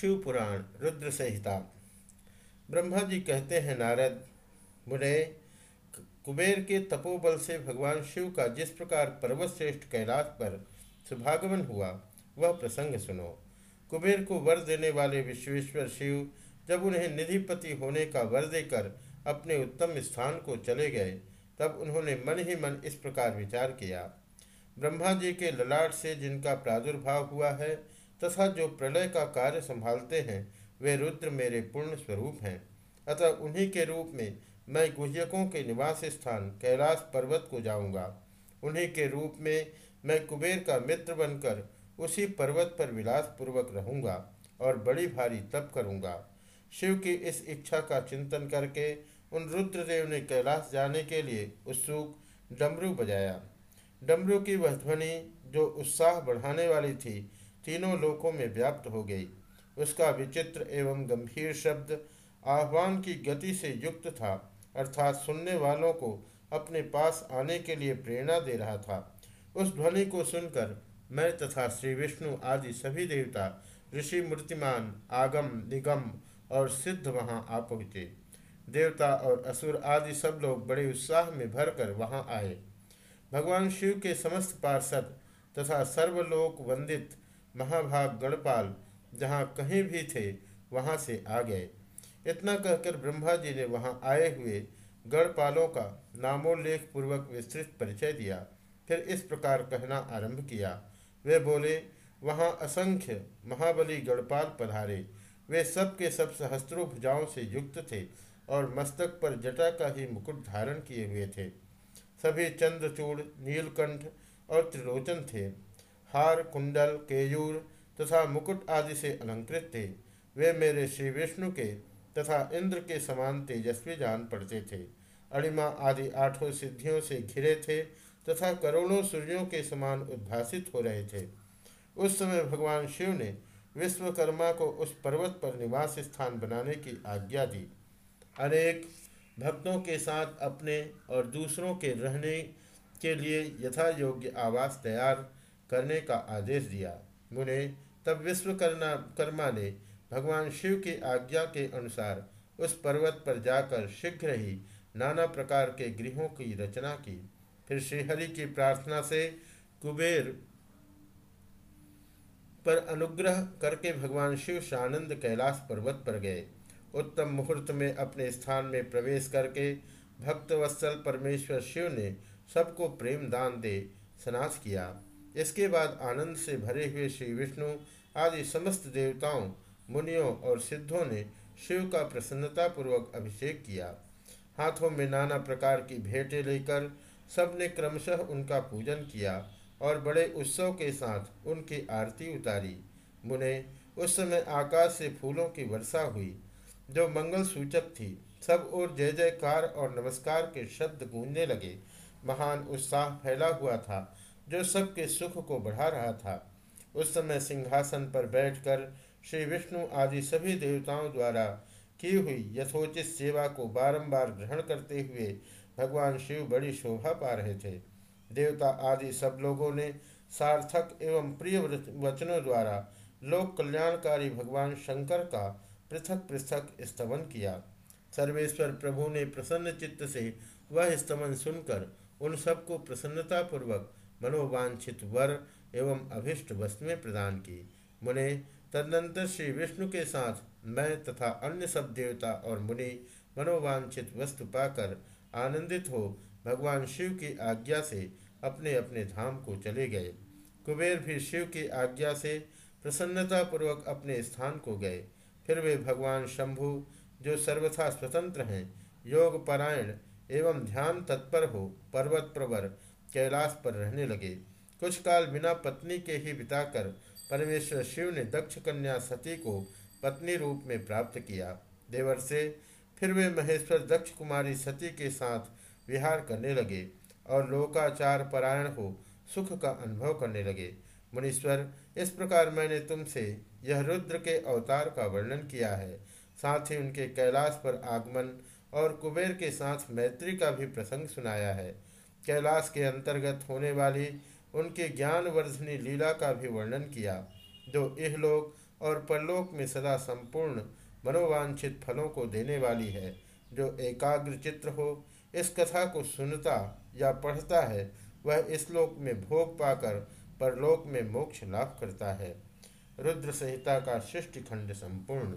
शिव पुराण रुद्र संहिता। ब्रह्मा जी कहते हैं, नारद मुने कुबेर के तपोबल से भगवान शिव का जिस प्रकार पर्वत श्रेष्ठ कैलाश पर सुभागमन हुआ, वह प्रसंग सुनो। कुबेर को वर देने वाले विश्वेश्वर शिव जब उन्हें निधिपति होने का वर देकर अपने उत्तम स्थान को चले गए, तब उन्होंने मन ही मन इस प्रकार विचार किया। ब्रह्मा जी के ललाट से जिनका प्रादुर्भाव हुआ है तथा जो प्रलय का कार्य संभालते हैं, वे रुद्र मेरे पूर्ण स्वरूप हैं। अतः उन्हीं के रूप में मैं गुह्यकों के निवास स्थान, कैलाश पर्वत को जाऊँगा। उन्हीं के रूप में मैं कुबेर का मित्र बनकर उसी पर्वत पर विलास पूर्वक रहूँगा और बड़ी भारी तप करूँगा। शिव की इस इच्छा का चिंतन करके उन रुद्रदेव ने कैलाश जाने के लिए उत्सुक डमरू बजाया। डमरू की वह ध्वनि, जो उत्साह बढ़ाने वाली थी तीनों लोकों में व्याप्त हो गई। उसका विचित्र एवं गंभीर शब्द आह्वान की गति से युक्त था, अर्थात सुनने वालों को अपने पास आने के लिए प्रेरणा दे रहा था। उस ध्वनि को सुनकर मैं तथा श्री विष्णु आदि सभी देवता, ऋषि मूर्तिमान, आगम, निगम और सिद्ध वहाँ आ पहुँचे। देवता और असुर आदि सब लोग बड़े उत्साह में भरकर वहाँ आए। भगवान शिव के समस्त पार्षद तथा सर्वलोक वंदित महाभाग गणपाल जहाँ कहीं भी थे, वहाँ से आ गए। इतना कहकर ब्रह्मा जी ने वहाँ आए हुए गणपालों का नामोल्लेख पूर्वक विस्तृत परिचय दिया। फिर इस प्रकार कहना आरंभ किया। वे बोले, वहाँ असंख्य महाबली गणपाल पधारे। वे सब के सब सहस्त्रों भुजाओं से युक्त थे और मस्तक पर जटा का ही मुकुट धारण किए हुए थे। सभी चंद्रचूड़, नीलकंठ और त्रिलोचन थे। हार, कुंडल, केयूर तथा मुकुट आदि से अलंकृत थे। वे मेरे श्री विष्णु के तथा इंद्र के समान तेजस्वी जान पड़ते थे। अणिमा आदि आठों सिद्धियों से घिरे थे तथा करोड़ों सूर्यों के समान उद्भासित हो रहे थे। उस समय भगवान शिव ने विश्वकर्मा को उस पर्वत पर निवास स्थान बनाने की आज्ञा दी। अनेक भक्तों के साथ अपने और दूसरों के रहने के लिए यथा योग्य आवास तैयार करने का आदेश दिया। मुने, तब विश्वकर्मा, कर्मा ने भगवान शिव की आज्ञा के अनुसार उस पर्वत पर जाकर शीघ्र ही नाना प्रकार के गृहों की रचना की। फिर श्रीहरि की प्रार्थना से कुबेर पर अनुग्रह करके भगवान शिव शानंद कैलाश पर्वत पर गए। उत्तम मुहूर्त में अपने स्थान में प्रवेश करके भक्तवत्सल परमेश्वर शिव ने सबको प्रेम दान दे स्नास किया। इसके बाद आनंद से भरे हुए श्री विष्णु आदि समस्त देवताओं, मुनियों और सिद्धों ने शिव का प्रसन्नतापूर्वक अभिषेक किया। हाथों में नाना प्रकार की भेंटें लेकर सबने क्रमशः उनका पूजन किया और बड़े उत्सव के साथ उनकी आरती उतारी। मुने, उस समय आकाश से फूलों की वर्षा हुई, जो मंगल सूचक थी। सब और जय जयकार और नमस्कार के शब्द गूंजने लगे। महान उत्साह फैला हुआ था। जो सबके सुख को बढ़ा रहा था। उस समय सिंहासन पर बैठकर श्री विष्णु आदि सभी देवताओं द्वारा की हुई यथोचित सेवा को बारंबार ग्रहण करते हुए भगवान शिव बड़ी शोभा पा रहे थे। देवता आदि सब लोगों ने सार्थक एवं प्रिय वचनों द्वारा लोक कल्याणकारी भगवान शंकर का पृथक पृथक स्तमन किया। सर्वेश्वर प्रभु ने प्रसन्न चित्त से वह स्तमन सुनकर उन सबको प्रसन्नतापूर्वक मनोवांछित वर एवं अभिष्ट वस्तुएँ प्रदान की। मुने, तदनंतर श्री विष्णु के साथ मैं तथा अन्य सब देवता और मुनि मनोवांछित वस्तु पाकर आनंदित हो भगवान शिव की आज्ञा से अपने अपने धाम को चले गए। कुबेर भी शिव की आज्ञा से प्रसन्नतापूर्वक अपने स्थान को गए। फिर वे भगवान शंभु, जो सर्वथा स्वतंत्र हैं योग परायण एवं ध्यान तत्पर हो पर्वत प्रवर कैलाश पर रहने लगे। कुछ काल बिना पत्नी के ही बिताकर परमेश्वर शिव ने दक्ष कन्या सती को पत्नी रूप में प्राप्त किया। देवर से फिर वे महेश्वर दक्ष कुमारी सती के साथ विहार करने लगे और लोकाचार परायण हो सुख का अनुभव करने लगे। मुनीश्वर, इस प्रकार मैंने तुमसे यह रुद्र के अवतार का वर्णन किया है। साथ ही उनके कैलाश पर आगमन और कुबेर के साथ मैत्री का भी प्रसंग सुनाया है। कैलाश के अंतर्गत होने वाली उनकी ज्ञानवर्धनी लीला का भी वर्णन किया। जो इहलोक और परलोक में सदा संपूर्ण मनोवांछित फलों को देने वाली है। जो एकाग्र चित्र हो, इस कथा को सुनता या पढ़ता है, वह इस लोक में भोग पाकर परलोक में मोक्ष लाभ करता है। रुद्र संहिता का शिष्ट खंड संपूर्ण।